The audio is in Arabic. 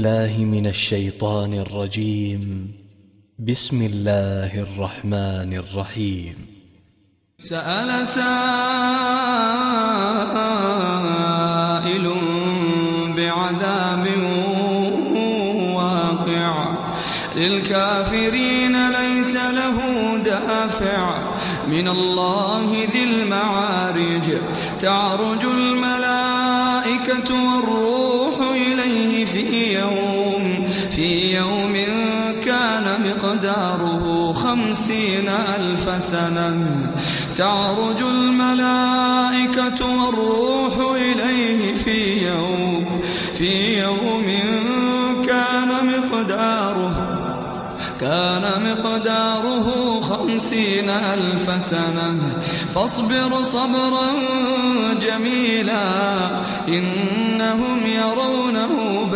الله من الشيطان الرجيم. بسم الله الرحمن الرحيم. سأل سائل بعذاب واقع. للكافرين ليس له دافع. من الله ذي المعارج. تعرج الملائكة في يوم في يوم كان مقداره خمسين ألف سنة. تعرج الملائكة والروح إليه في يوم في يوم كان مقداره كان مقداره خمسين ألف سنة. فاصبر صبرا جميلا إنهم يرونه